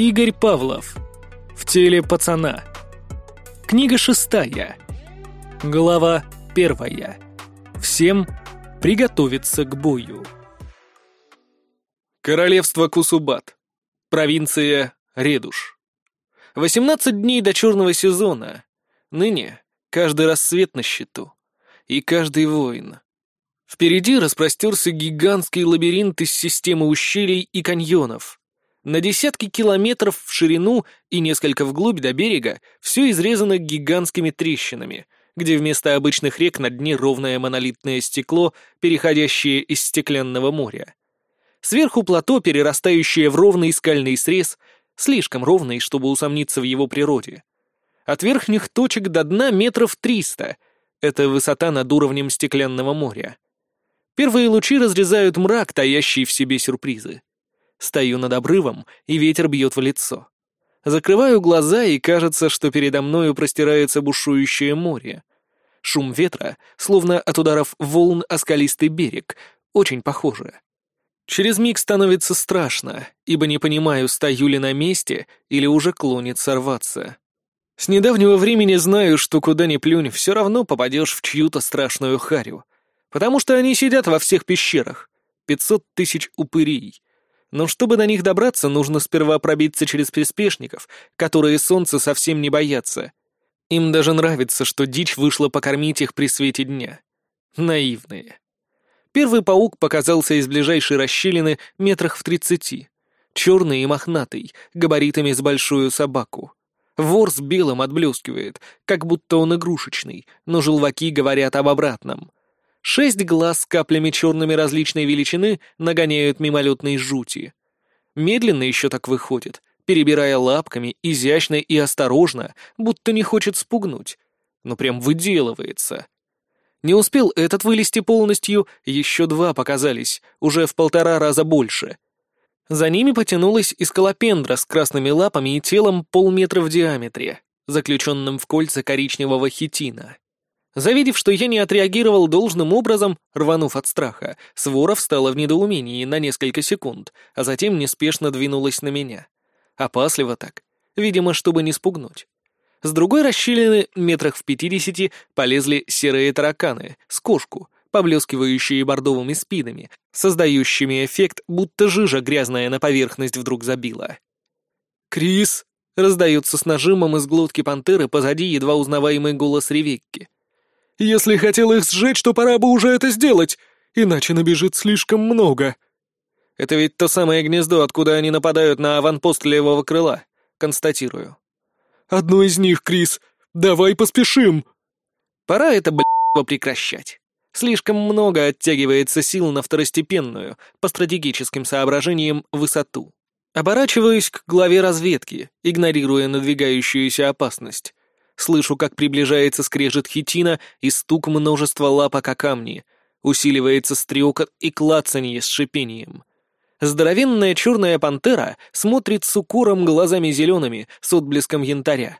Игорь Павлов. В теле пацана. Книга шестая. Глава первая. Всем приготовиться к бою. Королевство Кусубат. Провинция Редуш. 18 дней до черного сезона. Ныне каждый рассвет на счету. И каждый воин. Впереди распростерся гигантский лабиринт из системы ущелий и каньонов. На десятки километров в ширину и несколько вглубь до берега все изрезано гигантскими трещинами, где вместо обычных рек на дне ровное монолитное стекло, переходящее из стеклянного моря. Сверху плато, перерастающее в ровный скальный срез, слишком ровный, чтобы усомниться в его природе. От верхних точек до дна метров триста — это высота над уровнем стеклянного моря. Первые лучи разрезают мрак, таящий в себе сюрпризы. Стою над обрывом, и ветер бьет в лицо. Закрываю глаза, и кажется, что передо мною простирается бушующее море. Шум ветра, словно от ударов волн о скалистый берег, очень похоже. Через миг становится страшно, ибо не понимаю, стою ли на месте или уже клонит сорваться. С недавнего времени знаю, что куда ни плюнь, все равно попадешь в чью-то страшную харю. Потому что они сидят во всех пещерах. Пятьсот тысяч упырей. Но чтобы до них добраться, нужно сперва пробиться через приспешников, которые солнца совсем не боятся. Им даже нравится, что дичь вышла покормить их при свете дня. Наивные. Первый паук показался из ближайшей расщелины метрах в тридцати. Черный и мохнатый, габаритами с большую собаку. Вор с белым отблескивает, как будто он игрушечный, но желваки говорят об обратном. Шесть глаз с каплями черными различной величины нагоняют мимолетные жути. Медленно еще так выходит, перебирая лапками, изящно и осторожно, будто не хочет спугнуть. Но прям выделывается. Не успел этот вылезти полностью, еще два показались, уже в полтора раза больше. За ними потянулась искалопендра с красными лапами и телом полметра в диаметре, заключенным в кольца коричневого хитина. Завидев, что я не отреагировал должным образом, рванув от страха, свора встала в недоумении на несколько секунд, а затем неспешно двинулась на меня. Опасливо так, видимо, чтобы не спугнуть. С другой расщелины, метрах в пятидесяти, полезли серые тараканы, с кошку, поблескивающие бордовыми спинами, создающими эффект, будто жижа грязная на поверхность вдруг забила. «Крис!» — раздается с нажимом из глотки пантеры позади едва узнаваемый голос Ревекки. Если хотел их сжечь, то пора бы уже это сделать, иначе набежит слишком много. Это ведь то самое гнездо, откуда они нападают на аванпост левого крыла, констатирую. Одно из них, Крис. Давай поспешим. Пора это, блядь, прекращать. Слишком много оттягивается сил на второстепенную, по стратегическим соображениям, высоту. Оборачиваюсь к главе разведки, игнорируя надвигающуюся опасность. Слышу, как приближается скрежет хитина и стук множества лапок о камни. Усиливается стрекот и клацанье с шипением. Здоровенная черная пантера смотрит с укором глазами зелеными с отблеском янтаря.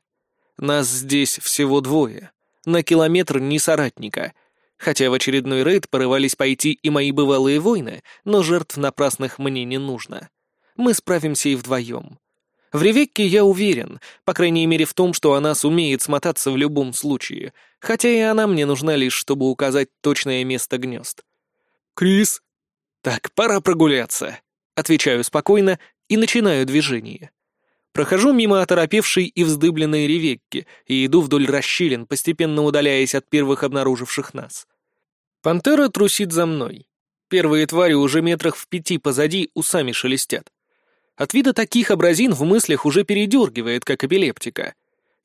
Нас здесь всего двое. На километр не соратника. Хотя в очередной рейд порывались пойти и мои бывалые воины, но жертв напрасных мне не нужно. Мы справимся и вдвоем. В Ревекке я уверен, по крайней мере в том, что она сумеет смотаться в любом случае, хотя и она мне нужна лишь, чтобы указать точное место гнезд. «Крис?» «Так, пора прогуляться», — отвечаю спокойно и начинаю движение. Прохожу мимо оторопевшей и вздыбленной Ревекки и иду вдоль расщелин, постепенно удаляясь от первых обнаруживших нас. Пантера трусит за мной. Первые твари уже метрах в пяти позади усами шелестят. От вида таких образин в мыслях уже передергивает, как эпилептика.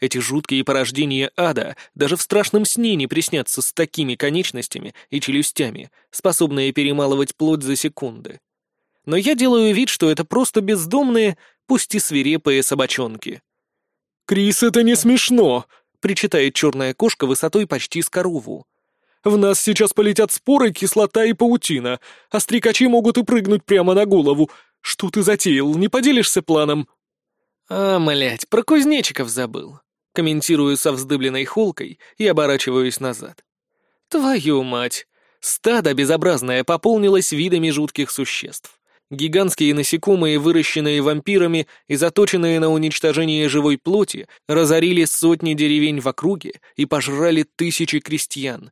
Эти жуткие порождения ада даже в страшном сне не приснятся с такими конечностями и челюстями, способные перемалывать плоть за секунды. Но я делаю вид, что это просто бездомные, пусть и свирепые собачонки. «Крис, это не смешно!» — причитает черная кошка высотой почти с корову. «В нас сейчас полетят споры, кислота и паутина, а стрекачи могут и прыгнуть прямо на голову, «Что ты затеял? Не поделишься планом?» «А, млять, про кузнечиков забыл». Комментирую со вздыбленной холкой и оборачиваюсь назад. «Твою мать! Стадо безобразное пополнилось видами жутких существ. Гигантские насекомые, выращенные вампирами и заточенные на уничтожение живой плоти, разорили сотни деревень в округе и пожрали тысячи крестьян.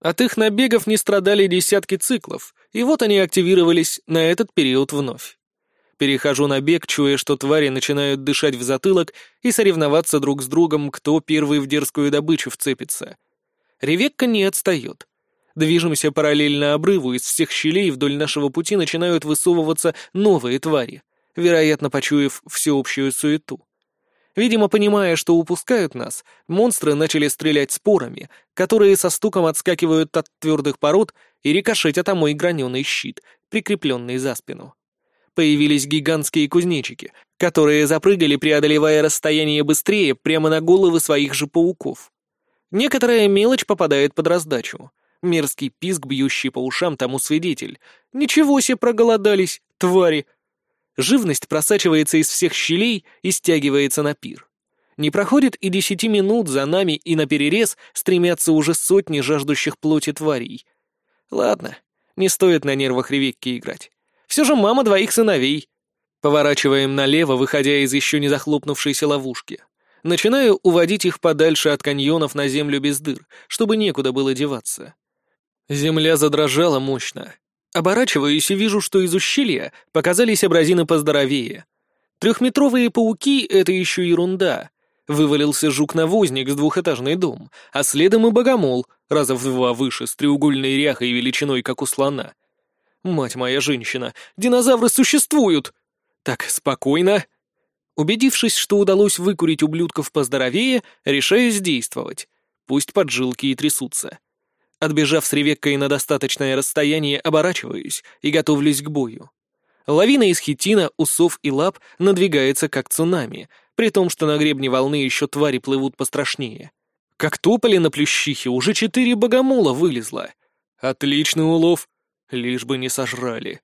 От их набегов не страдали десятки циклов, и вот они активировались на этот период вновь. Перехожу на бег, чуя, что твари начинают дышать в затылок и соревноваться друг с другом, кто первый в дерзкую добычу вцепится. Ревекка не отстает. Движемся параллельно обрыву, из всех щелей вдоль нашего пути начинают высовываться новые твари, вероятно, почуяв всеобщую суету. Видимо, понимая, что упускают нас, монстры начали стрелять спорами, которые со стуком отскакивают от твердых пород и рикошетят о мой граненый щит, прикрепленный за спину. Появились гигантские кузнечики, которые запрыгали, преодолевая расстояние быстрее, прямо на головы своих же пауков. Некоторая мелочь попадает под раздачу — Мерзкий писк, бьющий по ушам, тому свидетель. Ничего себе проголодались, твари! Живность просачивается из всех щелей и стягивается на пир. Не проходит и десяти минут, за нами и на перерез стремятся уже сотни жаждущих плоти тварей. Ладно, не стоит на нервах Ревекки играть. Все же мама двоих сыновей. Поворачиваем налево, выходя из еще не захлопнувшейся ловушки. Начинаю уводить их подальше от каньонов на землю без дыр, чтобы некуда было деваться. Земля задрожала мощно. Оборачиваюсь и вижу, что из ущелья показались абразины поздоровее. Трехметровые пауки — это еще ерунда. Вывалился жук-навозник с двухэтажный дом, а следом и богомол, раза в два выше, с треугольной ряхой величиной, как у слона. Мать моя женщина, динозавры существуют! Так, спокойно. Убедившись, что удалось выкурить ублюдков поздоровее, решаю действовать. Пусть поджилки и трясутся. Отбежав с Ревеккой на достаточное расстояние, оборачиваюсь и готовлюсь к бою. Лавина из хитина, усов и лап надвигается как цунами, при том, что на гребне волны еще твари плывут пострашнее. Как топали на плющихе, уже четыре богомола вылезло. Отличный улов, лишь бы не сожрали.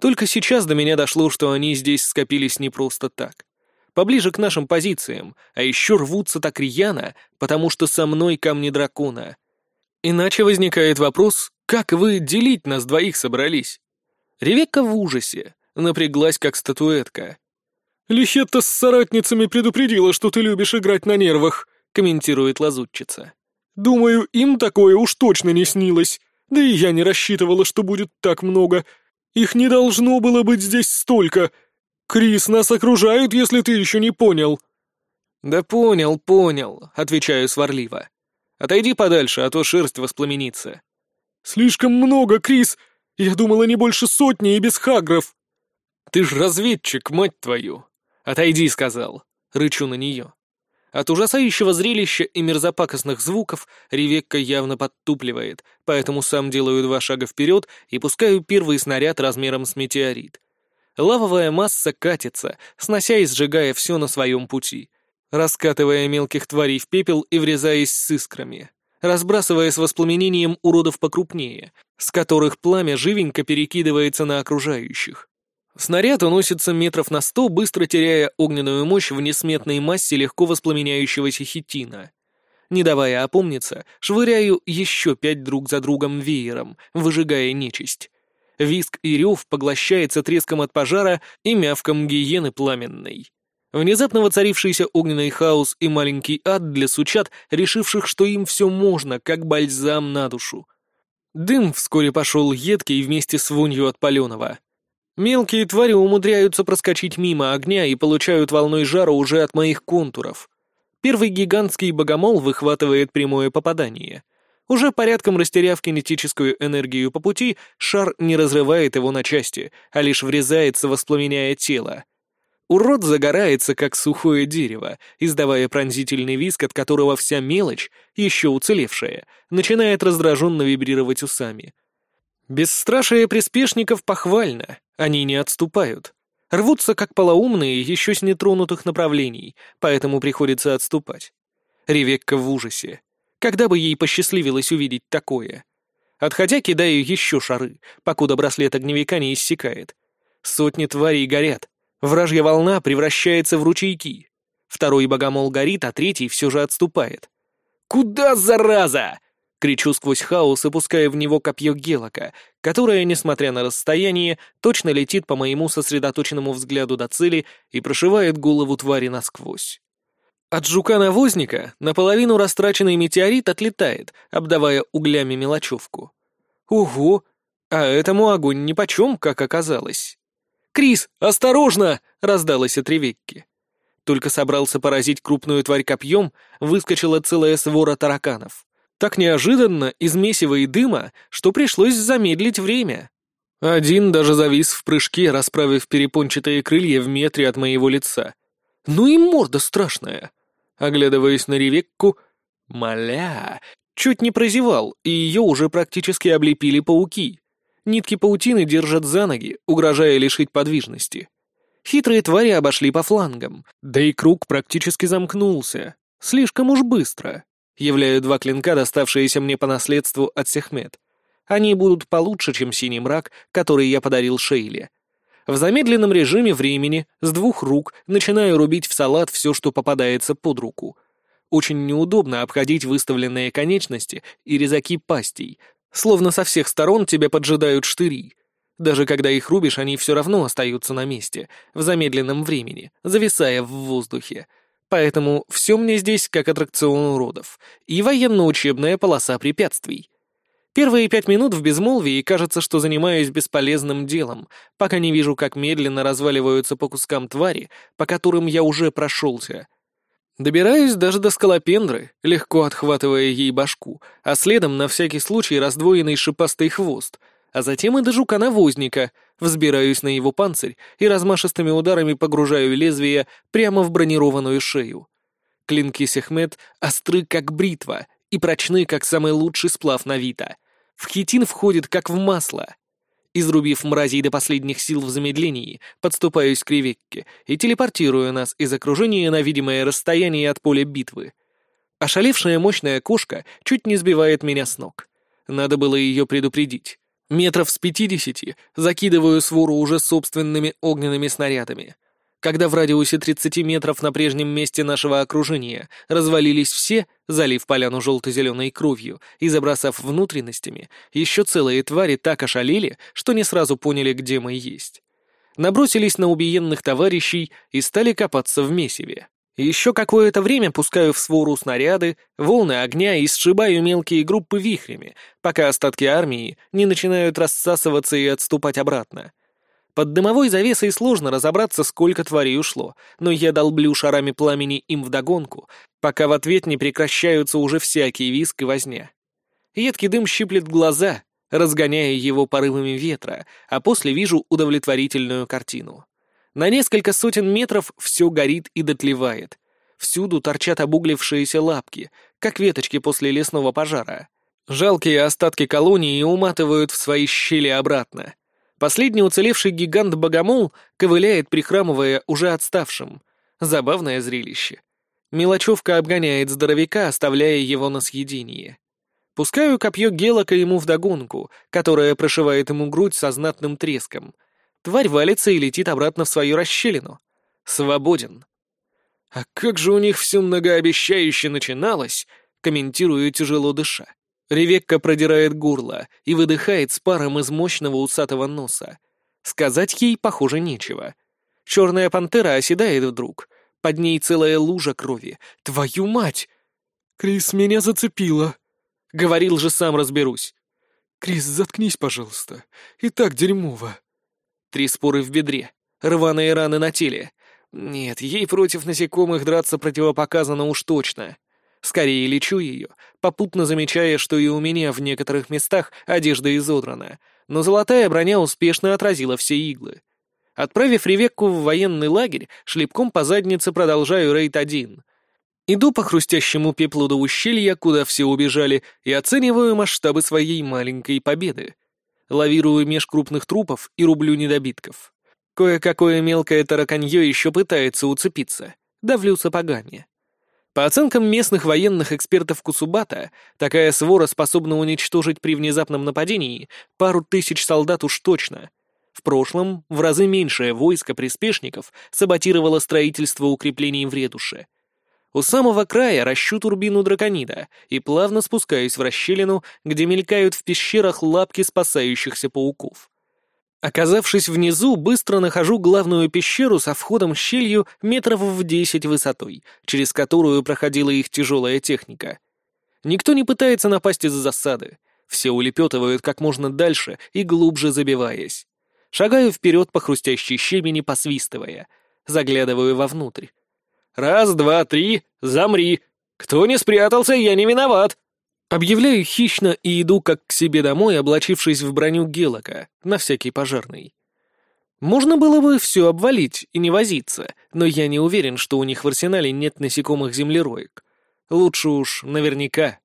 Только сейчас до меня дошло, что они здесь скопились не просто так. Поближе к нашим позициям, а еще рвутся так рьяно, потому что со мной камни дракона — Иначе возникает вопрос, как вы делить нас двоих собрались? Ревекка в ужасе, напряглась как статуэтка. «Лихетта с соратницами предупредила, что ты любишь играть на нервах», комментирует лазутчица. «Думаю, им такое уж точно не снилось. Да и я не рассчитывала, что будет так много. Их не должно было быть здесь столько. Крис, нас окружают, если ты еще не понял». «Да понял, понял», — отвечаю сварливо. Отойди подальше, а то шерсть воспламенится». «Слишком много, Крис! Я думала, не больше сотни и без хагров!» «Ты ж разведчик, мать твою!» «Отойди», — сказал. Рычу на нее. От ужасающего зрелища и мерзопакостных звуков Ревекка явно подтупливает, поэтому сам делаю два шага вперед и пускаю первый снаряд размером с метеорит. Лавовая масса катится, снося и сжигая все на своем пути раскатывая мелких тварей в пепел и врезаясь с искрами, разбрасывая с воспламенением уродов покрупнее, с которых пламя живенько перекидывается на окружающих. Снаряд уносится метров на сто, быстро теряя огненную мощь в несметной массе легко воспламеняющегося хитина. Не давая опомниться, швыряю еще пять друг за другом веером, выжигая нечисть. Виск и рев поглощается треском от пожара и мявком гиены пламенной. Внезапно воцарившийся огненный хаос и маленький ад для сучат, решивших, что им все можно, как бальзам на душу. Дым вскоре пошел едкий вместе с вонью от паленого. Мелкие твари умудряются проскочить мимо огня и получают волной жара уже от моих контуров. Первый гигантский богомол выхватывает прямое попадание. Уже порядком растеряв кинетическую энергию по пути, шар не разрывает его на части, а лишь врезается, воспламеняя тело. Урод загорается, как сухое дерево, издавая пронзительный визг, от которого вся мелочь, еще уцелевшая, начинает раздраженно вибрировать усами. Бесстрашие приспешников похвально, они не отступают. Рвутся, как полоумные, еще с нетронутых направлений, поэтому приходится отступать. Ревекка в ужасе. Когда бы ей посчастливилось увидеть такое? Отходя, кидаю еще шары, покуда браслет огневика не иссякает. Сотни тварей горят, Вражья волна превращается в ручейки. Второй богомол горит, а третий все же отступает. «Куда, зараза?» Кричу сквозь хаос и пускаю в него копье Гелока, которое, несмотря на расстояние, точно летит по моему сосредоточенному взгляду до цели и прошивает голову твари насквозь. От жука-навозника наполовину растраченный метеорит отлетает, обдавая углями мелочевку. Ого! А этому огонь нипочем, как оказалось. «Крис, осторожно!» — раздалось от Ревекки. Только собрался поразить крупную тварь копьем, выскочила целая свора тараканов. Так неожиданно, из месива и дыма, что пришлось замедлить время. Один даже завис в прыжке, расправив перепончатые крылья в метре от моего лица. Ну и морда страшная. Оглядываясь на Ревекку, моля, чуть не прозевал, и ее уже практически облепили пауки. Нитки паутины держат за ноги, угрожая лишить подвижности. Хитрые твари обошли по флангам, да и круг практически замкнулся. Слишком уж быстро. Являю два клинка, доставшиеся мне по наследству от Сехмет. Они будут получше, чем синий мрак, который я подарил Шейле. В замедленном режиме времени с двух рук начинаю рубить в салат все, что попадается под руку. Очень неудобно обходить выставленные конечности и резаки пастей, словно со всех сторон тебя поджидают штыри. Даже когда их рубишь, они все равно остаются на месте, в замедленном времени, зависая в воздухе. Поэтому все мне здесь как аттракцион уродов и военно-учебная полоса препятствий. Первые пять минут в безмолвии кажется, что занимаюсь бесполезным делом, пока не вижу, как медленно разваливаются по кускам твари, по которым я уже прошелся. Добираюсь даже до скалопендры, легко отхватывая ей башку, а следом на всякий случай раздвоенный шипастый хвост, а затем и до жука-навозника, взбираюсь на его панцирь и размашистыми ударами погружаю лезвие прямо в бронированную шею. Клинки Сехмет остры, как бритва, и прочны, как самый лучший сплав Навита. В хитин входит, как в масло. Изрубив мразей до последних сил в замедлении, подступаюсь к Ревекке и телепортирую нас из окружения на видимое расстояние от поля битвы. Ошалевшая мощная кошка чуть не сбивает меня с ног. Надо было ее предупредить. Метров с пятидесяти закидываю свору уже собственными огненными снарядами. Когда в радиусе 30 метров на прежнем месте нашего окружения развалились все, залив поляну желто-зеленой кровью и забросав внутренностями, еще целые твари так ошалели, что не сразу поняли, где мы есть. Набросились на убиенных товарищей и стали копаться в месиве. Еще какое-то время пускаю в свору снаряды, волны огня и сшибаю мелкие группы вихрями, пока остатки армии не начинают рассасываться и отступать обратно. Под дымовой завесой сложно разобраться, сколько тварей ушло, но я долблю шарами пламени им вдогонку, пока в ответ не прекращаются уже всякие виск и возня. Едкий дым щиплет глаза, разгоняя его порывами ветра, а после вижу удовлетворительную картину. На несколько сотен метров все горит и дотлевает. Всюду торчат обуглившиеся лапки, как веточки после лесного пожара. Жалкие остатки колонии уматывают в свои щели обратно. Последний уцелевший гигант-богомол ковыляет, прихрамывая, уже отставшим. Забавное зрелище. Мелочевка обгоняет здоровяка, оставляя его на съедение. Пускаю копье Гелока ему вдогонку, которое прошивает ему грудь со знатным треском. Тварь валится и летит обратно в свою расщелину. Свободен. А как же у них все многообещающе начиналось, комментирую тяжело дыша. Ревекка продирает горло и выдыхает с паром из мощного усатого носа. Сказать ей, похоже, нечего. Черная пантера оседает вдруг. Под ней целая лужа крови. Твою мать! Крис меня зацепила. Говорил же, сам разберусь. Крис, заткнись, пожалуйста. И так дерьмово. Три споры в бедре. Рваные раны на теле. Нет, ей против насекомых драться противопоказано уж точно. Скорее лечу ее, попутно замечая, что и у меня в некоторых местах одежда изодрана, но золотая броня успешно отразила все иглы. Отправив Ревекку в военный лагерь, шлепком по заднице продолжаю рейд один. Иду по хрустящему пеплу до ущелья, куда все убежали, и оцениваю масштабы своей маленькой победы. Лавирую меж крупных трупов и рублю недобитков. Кое-какое мелкое тараканье еще пытается уцепиться. Давлю сапогами. По оценкам местных военных экспертов Кусубата, такая свора способна уничтожить при внезапном нападении пару тысяч солдат уж точно. В прошлом в разы меньшее войско приспешников саботировало строительство укреплений в Редуше. У самого края ращу турбину драконида и плавно спускаюсь в расщелину, где мелькают в пещерах лапки спасающихся пауков. Оказавшись внизу, быстро нахожу главную пещеру со входом-щелью метров в десять высотой, через которую проходила их тяжелая техника. Никто не пытается напасть из засады. Все улепетывают как можно дальше и глубже забиваясь. Шагаю вперед по хрустящей щебени, посвистывая. Заглядываю вовнутрь. «Раз, два, три, замри! Кто не спрятался, я не виноват!» Объявляю хищно и иду как к себе домой, облачившись в броню Гелока, на всякий пожарный. Можно было бы все обвалить и не возиться, но я не уверен, что у них в арсенале нет насекомых-землероек. Лучше уж наверняка.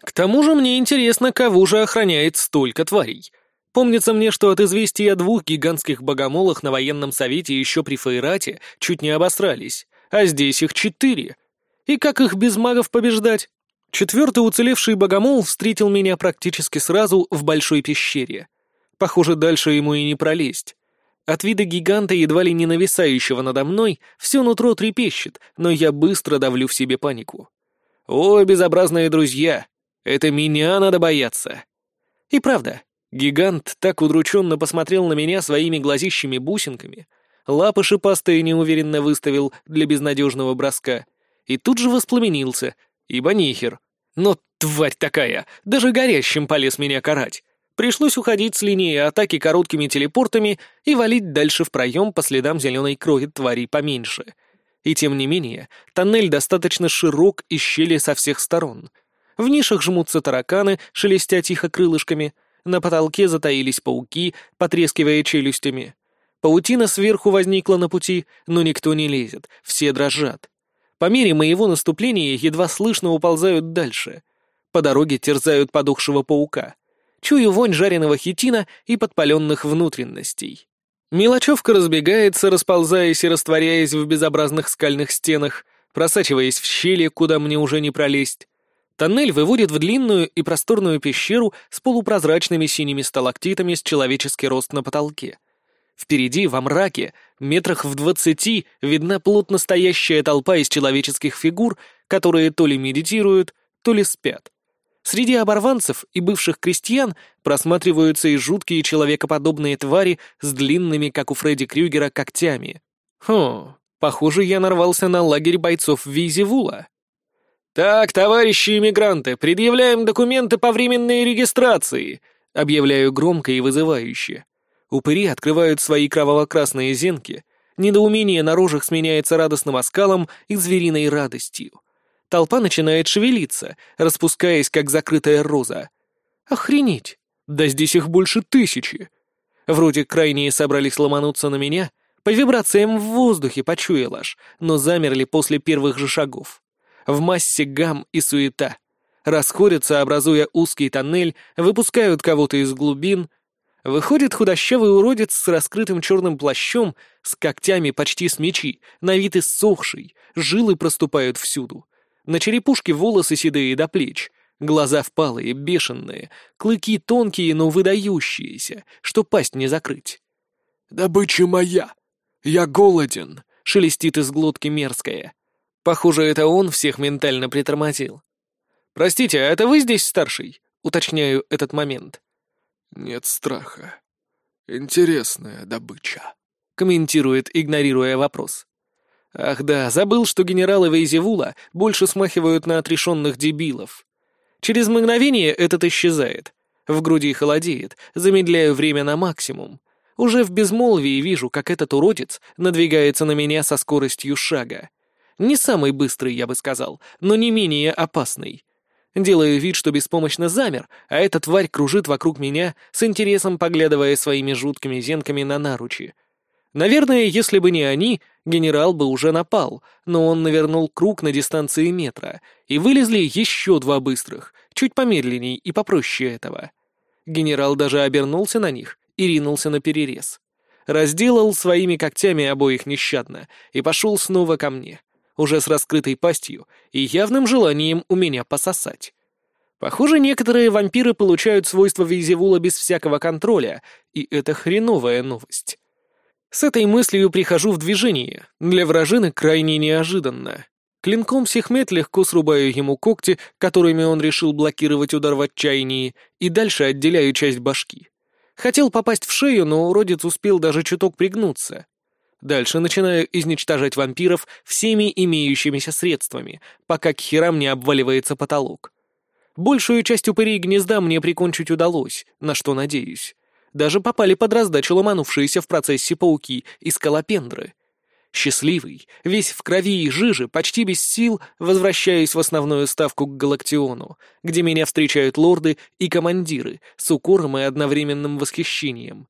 К тому же мне интересно, кого же охраняет столько тварей. Помнится мне, что от известия о двух гигантских богомолах на военном совете еще при Фейрате чуть не обосрались, а здесь их четыре. И как их без магов побеждать? Четвертый уцелевший богомол встретил меня практически сразу в большой пещере. Похоже, дальше ему и не пролезть. От вида гиганта, едва ли не нависающего надо мной, все нутро трепещет, но я быстро давлю в себе панику. «О, безобразные друзья! Это меня надо бояться!» И правда, гигант так удрученно посмотрел на меня своими глазищими бусинками, лапы шипастые неуверенно выставил для безнадежного броска, и тут же воспламенился — ибо нихер. Но тварь такая, даже горящим полез меня карать. Пришлось уходить с линии атаки короткими телепортами и валить дальше в проем по следам зеленой крови тварей поменьше. И тем не менее, тоннель достаточно широк и щели со всех сторон. В нишах жмутся тараканы, шелестя тихо крылышками, на потолке затаились пауки, потрескивая челюстями. Паутина сверху возникла на пути, но никто не лезет, все дрожат. По мере моего наступления едва слышно уползают дальше. По дороге терзают подохшего паука. Чую вонь жареного хитина и подпаленных внутренностей. Мелочевка разбегается, расползаясь и растворяясь в безобразных скальных стенах, просачиваясь в щели, куда мне уже не пролезть. Тоннель выводит в длинную и просторную пещеру с полупрозрачными синими сталактитами с человеческий рост на потолке. Впереди, во мраке, метрах в двадцати, видна плотно стоящая толпа из человеческих фигур, которые то ли медитируют, то ли спят. Среди оборванцев и бывших крестьян просматриваются и жуткие человекоподобные твари с длинными, как у Фредди Крюгера, когтями. Хо, похоже, я нарвался на лагерь бойцов Визивула. «Так, товарищи иммигранты, предъявляем документы по временной регистрации», объявляю громко и вызывающе. Упыри открывают свои кроваво-красные зенки, недоумение на рожах сменяется радостным оскалом и звериной радостью. Толпа начинает шевелиться, распускаясь, как закрытая роза. Охренеть! Да здесь их больше тысячи! Вроде крайние собрались ломануться на меня, по вибрациям в воздухе почуял аж, но замерли после первых же шагов. В массе гам и суета. Расходятся, образуя узкий тоннель, выпускают кого-то из глубин — Выходит худощавый уродец с раскрытым черным плащом, с когтями почти с мечи, на вид иссохший, жилы проступают всюду. На черепушке волосы седые до плеч, глаза впалые, бешеные, клыки тонкие, но выдающиеся, что пасть не закрыть. «Добыча моя! Я голоден!» — шелестит из глотки мерзкая. Похоже, это он всех ментально притормозил. «Простите, а это вы здесь старший?» — уточняю этот момент. «Нет страха. Интересная добыча», — комментирует, игнорируя вопрос. «Ах да, забыл, что генералы Вейзевула больше смахивают на отрешенных дебилов. Через мгновение этот исчезает. В груди холодеет, замедляю время на максимум. Уже в безмолвии вижу, как этот уродец надвигается на меня со скоростью шага. Не самый быстрый, я бы сказал, но не менее опасный. Делаю вид, что беспомощно замер, а эта тварь кружит вокруг меня, с интересом поглядывая своими жуткими зенками на наручи. Наверное, если бы не они, генерал бы уже напал, но он навернул круг на дистанции метра, и вылезли еще два быстрых, чуть помедленней и попроще этого. Генерал даже обернулся на них и ринулся на перерез. Разделал своими когтями обоих нещадно и пошел снова ко мне уже с раскрытой пастью и явным желанием у меня пососать. Похоже, некоторые вампиры получают свойства Визивула без всякого контроля, и это хреновая новость. С этой мыслью прихожу в движение, для вражины крайне неожиданно. Клинком Сехмет легко срубаю ему когти, которыми он решил блокировать удар в отчаянии, и дальше отделяю часть башки. Хотел попасть в шею, но уродец успел даже чуток пригнуться. Дальше начинаю изничтожать вампиров всеми имеющимися средствами, пока к херам не обваливается потолок. Большую часть упырей гнезда мне прикончить удалось, на что надеюсь. Даже попали под раздачу ломанувшиеся в процессе пауки и скалопендры. Счастливый, весь в крови и жиже, почти без сил, возвращаюсь в основную ставку к Галактиону, где меня встречают лорды и командиры с укором и одновременным восхищением.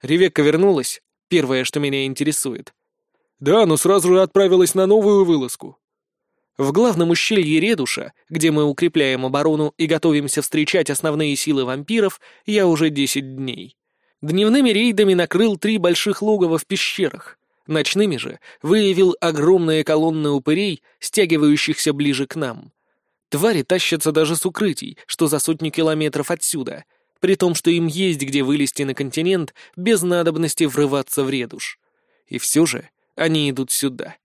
Ревекка вернулась, первое, что меня интересует. Да, но сразу же отправилась на новую вылазку. В главном ущелье Редуша, где мы укрепляем оборону и готовимся встречать основные силы вампиров, я уже десять дней. Дневными рейдами накрыл три больших логова в пещерах, Ночными же выявил огромные колонны упырей, стягивающихся ближе к нам. Твари тащатся даже с укрытий, что за сотни километров отсюда, при том, что им есть где вылезти на континент без надобности врываться в редуш. И все же они идут сюда.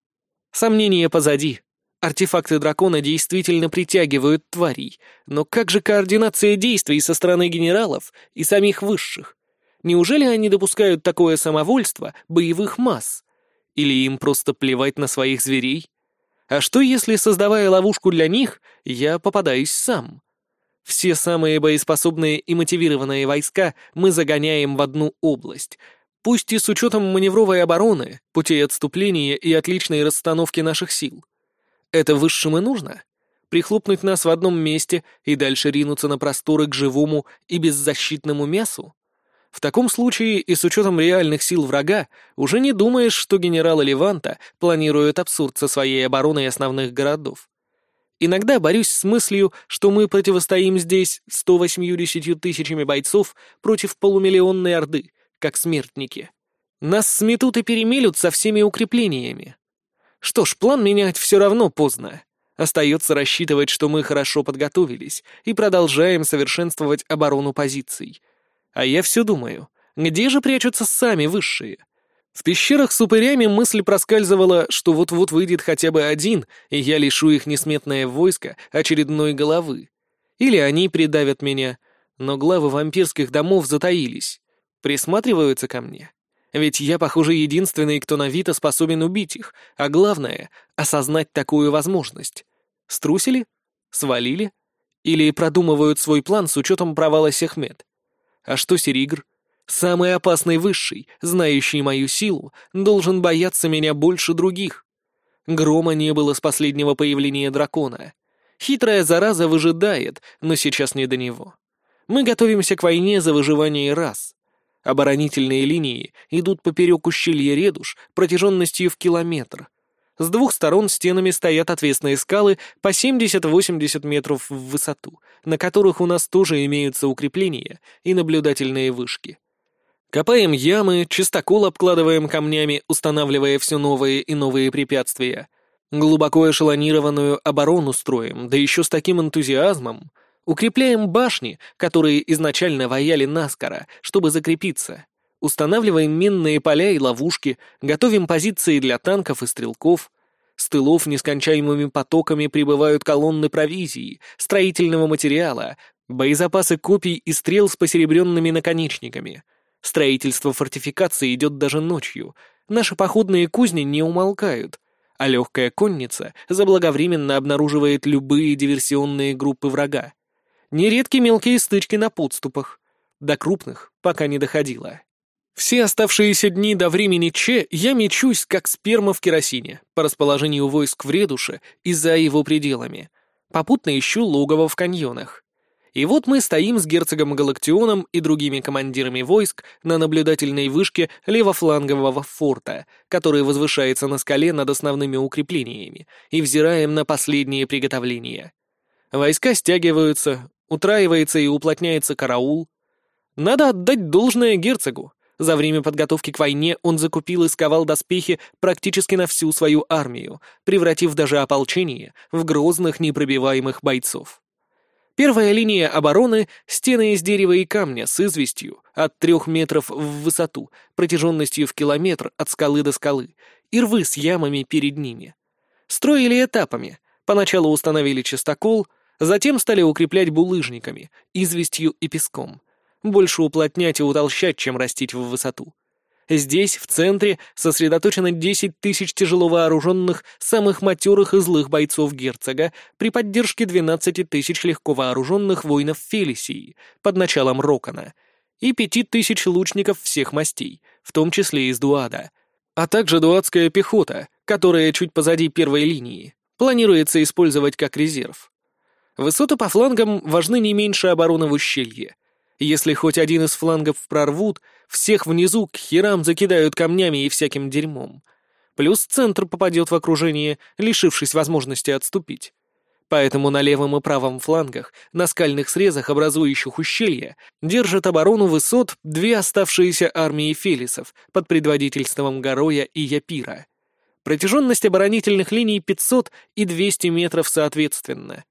Сомнения позади. Артефакты дракона действительно притягивают тварей, но как же координация действий со стороны генералов и самих высших? Неужели они допускают такое самовольство боевых масс? Или им просто плевать на своих зверей? А что, если, создавая ловушку для них, я попадаюсь сам? Все самые боеспособные и мотивированные войска мы загоняем в одну область, пусть и с учетом маневровой обороны, путей отступления и отличной расстановки наших сил. Это высшим и нужно? Прихлопнуть нас в одном месте и дальше ринуться на просторы к живому и беззащитному мясу? В таком случае и с учетом реальных сил врага уже не думаешь, что генералы Леванта планируют абсурд со своей обороной основных городов. Иногда борюсь с мыслью, что мы противостоим здесь 180 тысячами бойцов против полумиллионной орды, как смертники. Нас сметут и перемелют со всеми укреплениями. Что ж, план менять все равно поздно. Остается рассчитывать, что мы хорошо подготовились и продолжаем совершенствовать оборону позиций — а я все думаю, где же прячутся сами высшие? В пещерах с упырями мысль проскальзывала, что вот-вот выйдет хотя бы один, и я лишу их несметное войско очередной головы. Или они придавят меня, но главы вампирских домов затаились, присматриваются ко мне. Ведь я, похоже, единственный, кто на Вита способен убить их, а главное — осознать такую возможность. Струсили? Свалили? Или продумывают свой план с учетом провала Сехмет? А что Серигр? Самый опасный высший, знающий мою силу, должен бояться меня больше других. Грома не было с последнего появления дракона. Хитрая зараза выжидает, но сейчас не до него. Мы готовимся к войне за выживание рас. Оборонительные линии идут поперек ущелья Редуш протяженностью в километр. С двух сторон стенами стоят отвесные скалы по 70-80 метров в высоту, на которых у нас тоже имеются укрепления и наблюдательные вышки. Копаем ямы, чистокол обкладываем камнями, устанавливая все новые и новые препятствия. Глубоко эшелонированную оборону строим, да еще с таким энтузиазмом. Укрепляем башни, которые изначально вояли наскоро, чтобы закрепиться. Устанавливаем минные поля и ловушки, готовим позиции для танков и стрелков. С тылов нескончаемыми потоками прибывают колонны провизии, строительного материала, боезапасы копий и стрел с посеребренными наконечниками. Строительство фортификации идет даже ночью. Наши походные кузни не умолкают, а легкая конница заблаговременно обнаруживает любые диверсионные группы врага. Нередки мелкие стычки на подступах. До крупных пока не доходило. Все оставшиеся дни до времени Че я мечусь, как сперма в керосине, по расположению войск в Редуше и за его пределами. Попутно ищу логово в каньонах. И вот мы стоим с герцогом Галактионом и другими командирами войск на наблюдательной вышке левофлангового форта, который возвышается на скале над основными укреплениями, и взираем на последние приготовления. Войска стягиваются, утраивается и уплотняется караул. Надо отдать должное герцогу. За время подготовки к войне он закупил и сковал доспехи практически на всю свою армию, превратив даже ополчение в грозных непробиваемых бойцов. Первая линия обороны — стены из дерева и камня с известью от трех метров в высоту, протяженностью в километр от скалы до скалы, и рвы с ямами перед ними. Строили этапами. Поначалу установили частокол, затем стали укреплять булыжниками, известью и песком. Больше уплотнять и утолщать, чем растить в высоту. Здесь, в центре, сосредоточено 10 тысяч тяжело вооруженных, самых матерых и злых бойцов герцога при поддержке 12 тысяч легко вооруженных воинов Фелисии под началом Рокона и 5 тысяч лучников всех мастей, в том числе из Дуада, а также дуадская пехота, которая чуть позади первой линии, планируется использовать как резерв. Высоты по флангам важны не меньше обороны в ущелье — если хоть один из флангов прорвут, всех внизу к херам закидают камнями и всяким дерьмом. Плюс центр попадет в окружение, лишившись возможности отступить. Поэтому на левом и правом флангах, на скальных срезах, образующих ущелья, держат оборону высот две оставшиеся армии фелисов под предводительством Гороя и Япира. Протяженность оборонительных линий 500 и 200 метров соответственно.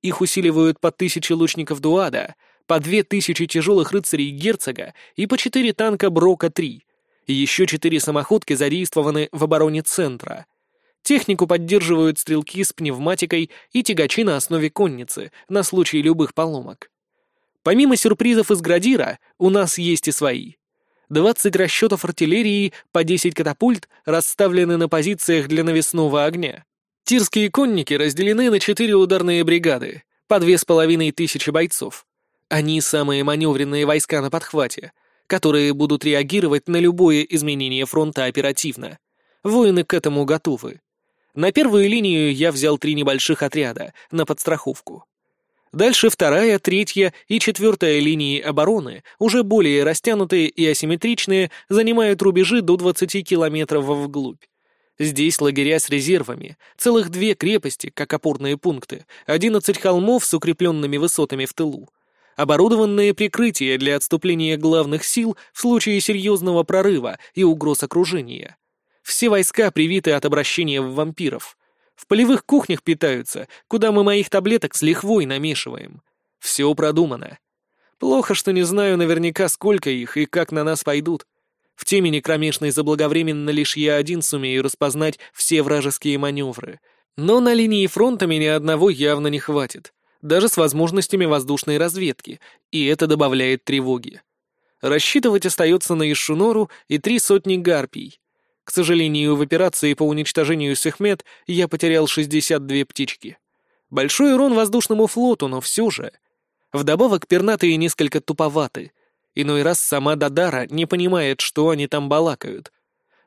Их усиливают по тысяче лучников Дуада — по две тысячи тяжелых рыцарей герцога и по четыре танка Брока-3. Еще четыре самоходки задействованы в обороне центра. Технику поддерживают стрелки с пневматикой и тягачи на основе конницы на случай любых поломок. Помимо сюрпризов из Градира, у нас есть и свои. 20 расчетов артиллерии по 10 катапульт расставлены на позициях для навесного огня. Тирские конники разделены на четыре ударные бригады, по две с половиной тысячи бойцов. Они самые маневренные войска на подхвате, которые будут реагировать на любое изменение фронта оперативно. Воины к этому готовы. На первую линию я взял три небольших отряда на подстраховку. Дальше вторая, третья и четвертая линии обороны, уже более растянутые и асимметричные, занимают рубежи до 20 километров вглубь. Здесь лагеря с резервами, целых две крепости, как опорные пункты, 11 холмов с укрепленными высотами в тылу, оборудованные прикрытия для отступления главных сил в случае серьезного прорыва и угроз окружения. Все войска привиты от обращения в вампиров. В полевых кухнях питаются, куда мы моих таблеток с лихвой намешиваем. Все продумано. Плохо, что не знаю наверняка, сколько их и как на нас пойдут. В темени кромешной заблаговременно лишь я один сумею распознать все вражеские маневры. Но на линии фронта меня одного явно не хватит даже с возможностями воздушной разведки, и это добавляет тревоги. Рассчитывать остается на Ишунору и три сотни гарпий. К сожалению, в операции по уничтожению Сехмет я потерял 62 птички. Большой урон воздушному флоту, но все же. Вдобавок пернатые несколько туповаты. Иной раз сама Дадара не понимает, что они там балакают,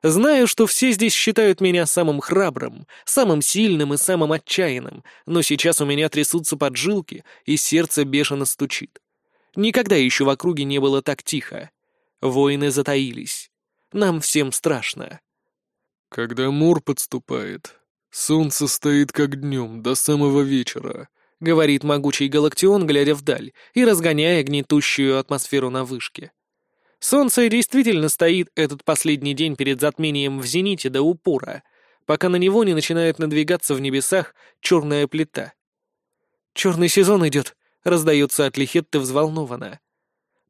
Знаю, что все здесь считают меня самым храбрым, самым сильным и самым отчаянным, но сейчас у меня трясутся поджилки, и сердце бешено стучит. Никогда еще в округе не было так тихо. Воины затаились. Нам всем страшно. Когда Мур подступает, солнце стоит как днем до самого вечера, — говорит могучий Галактион, глядя вдаль и разгоняя гнетущую атмосферу на вышке. Солнце действительно стоит этот последний день перед затмением в зените до упора, пока на него не начинает надвигаться в небесах черная плита. «Черный сезон идет», — раздается от Лихетты взволнованно.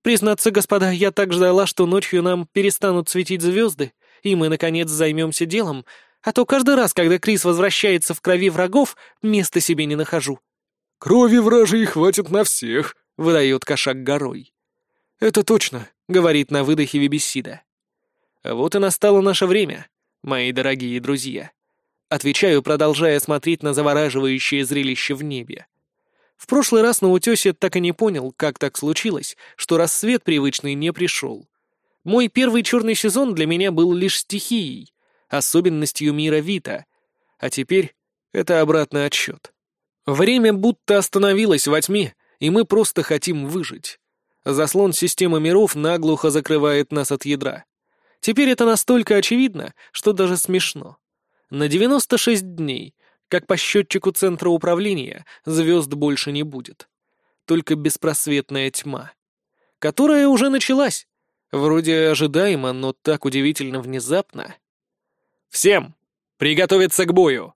«Признаться, господа, я так ждала, что ночью нам перестанут светить звезды, и мы, наконец, займемся делом, а то каждый раз, когда Крис возвращается в крови врагов, места себе не нахожу». «Крови вражьей хватит на всех», — выдает кошак горой. «Это точно», — говорит на выдохе Вибисида. «Вот и настало наше время, мои дорогие друзья». Отвечаю, продолжая смотреть на завораживающее зрелище в небе. В прошлый раз на утесе так и не понял, как так случилось, что рассвет привычный не пришел. Мой первый черный сезон для меня был лишь стихией, особенностью мира Вита, а теперь это обратный отсчет. Время будто остановилось во тьме, и мы просто хотим выжить. Заслон системы миров наглухо закрывает нас от ядра. Теперь это настолько очевидно, что даже смешно. На 96 дней, как по счетчику центра управления, звезд больше не будет. Только беспросветная тьма. Которая уже началась. Вроде ожидаемо, но так удивительно внезапно. «Всем! Приготовиться к бою!»